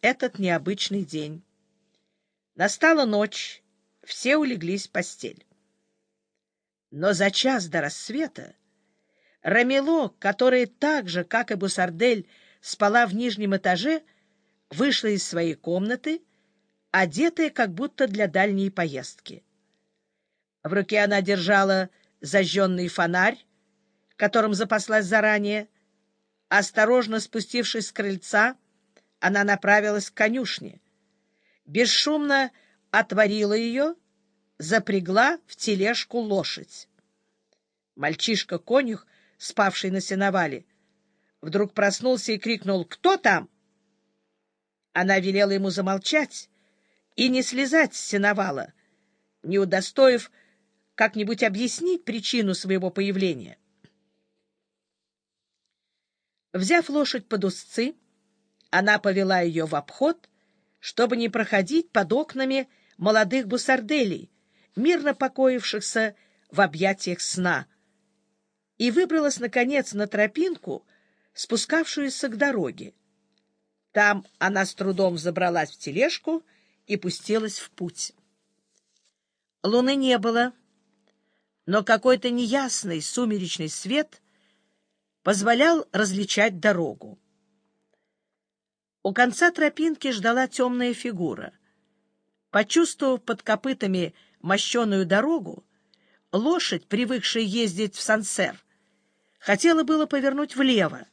этот необычный день. Настала ночь, все улеглись в постель. Но за час до рассвета Рамело, которая так же, как и Бусардель, спала в нижнем этаже, вышла из своей комнаты, одетая как будто для дальней поездки. В руке она держала зажженный фонарь, которым запаслась заранее. Осторожно спустившись с крыльца, она направилась к конюшне. Бесшумно отворила ее, запрягла в тележку лошадь. Мальчишка-конюх, спавший на сеновале, вдруг проснулся и крикнул «Кто там?». Она велела ему замолчать и не слезать с сеновала, не удостоив как-нибудь объяснить причину своего появления. Взяв лошадь под узцы, она повела ее в обход, чтобы не проходить под окнами молодых бусарделей, мирно покоившихся в объятиях сна, и выбралась, наконец, на тропинку, спускавшуюся к дороге. Там она с трудом забралась в тележку и пустилась в путь. Луны не было, но какой-то неясный сумеречный свет позволял различать дорогу. У конца тропинки ждала темная фигура. Почувствовав под копытами мощеную дорогу, лошадь, привыкшая ездить в сансер, хотела было повернуть влево.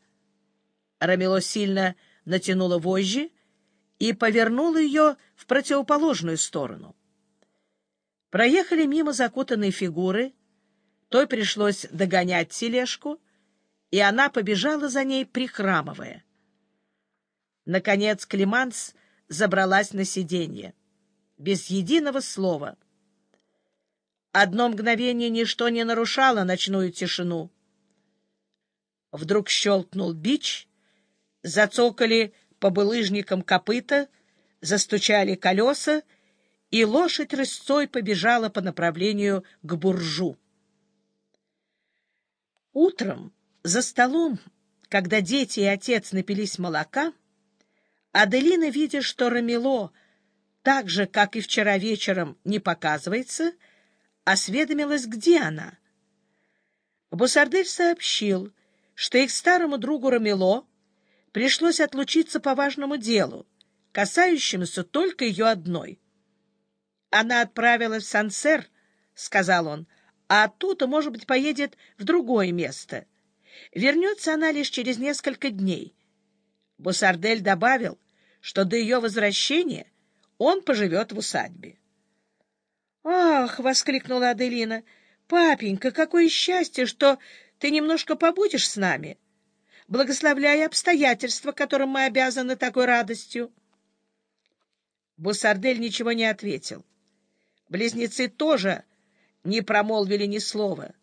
Рамило сильно натянула вожжи и повернула ее в противоположную сторону. Проехали мимо закутанной фигуры, той пришлось догонять тележку, и она побежала за ней, прихрамывая. Наконец Климанс забралась на сиденье. Без единого слова. Одно мгновение ничто не нарушало ночную тишину. Вдруг щелкнул бич, зацокали по булыжникам копыта, застучали колеса, и лошадь рысцой побежала по направлению к буржу. Утром за столом, когда дети и отец напились молока, Аделина, видя, что Рамило, так же, как и вчера вечером, не показывается, осведомилась, где она. Бусардель сообщил, что их старому другу Рамило пришлось отлучиться по важному делу, касающемуся только ее одной. Она отправилась в Сансер, — сказал он, — а оттуда, может быть, поедет в другое место. Вернется она лишь через несколько дней. Бусардель добавил, что до ее возвращения он поживет в усадьбе. — Ах! — воскликнула Аделина. — Папенька, какое счастье, что ты немножко побудешь с нами! Благословляя обстоятельства, которым мы обязаны такой радостью. Бусардель ничего не ответил. Близнецы тоже не промолвили ни слова.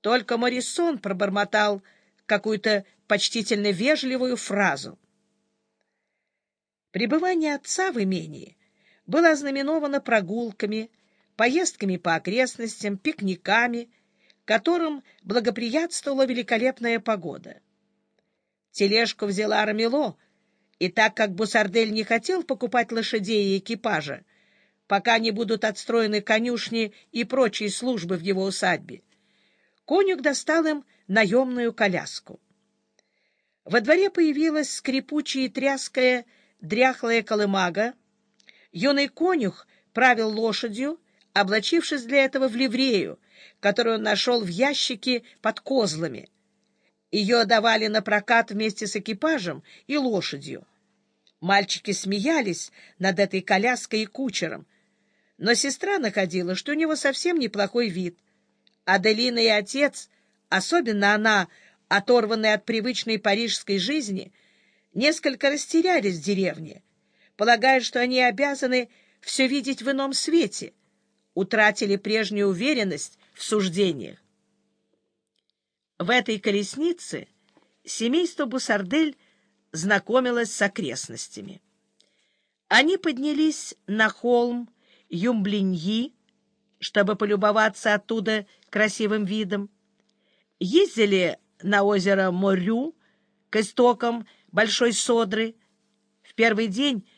Только Морисон пробормотал какую-то почтительно вежливую фразу. Пребывание отца в имении было ознаменовано прогулками, поездками по окрестностям, пикниками, которым благоприятствовала великолепная погода. Тележку взяла Рамело, и так как Бусардель не хотел покупать лошадей и экипажа, пока не будут отстроены конюшни и прочие службы в его усадьбе, конюх достал им наемную коляску. Во дворе появилась скрипучая и тряская дряхлая колымага. Юный конюх правил лошадью, облачившись для этого в ливрею, которую он нашел в ящике под козлами. Ее давали на прокат вместе с экипажем и лошадью. Мальчики смеялись над этой коляской и кучером, но сестра находила, что у него совсем неплохой вид. Аделина и отец, особенно она, оторванная от привычной парижской жизни, несколько растерялись в деревне, полагая, что они обязаны все видеть в ином свете, утратили прежнюю уверенность в суждениях. В этой колеснице семейство Бусардель знакомилось с окрестностями. Они поднялись на холм, Юмблиньи, чтобы полюбоваться оттуда красивым видом, ездили на озеро Морю к истокам Большой Содры, В первый день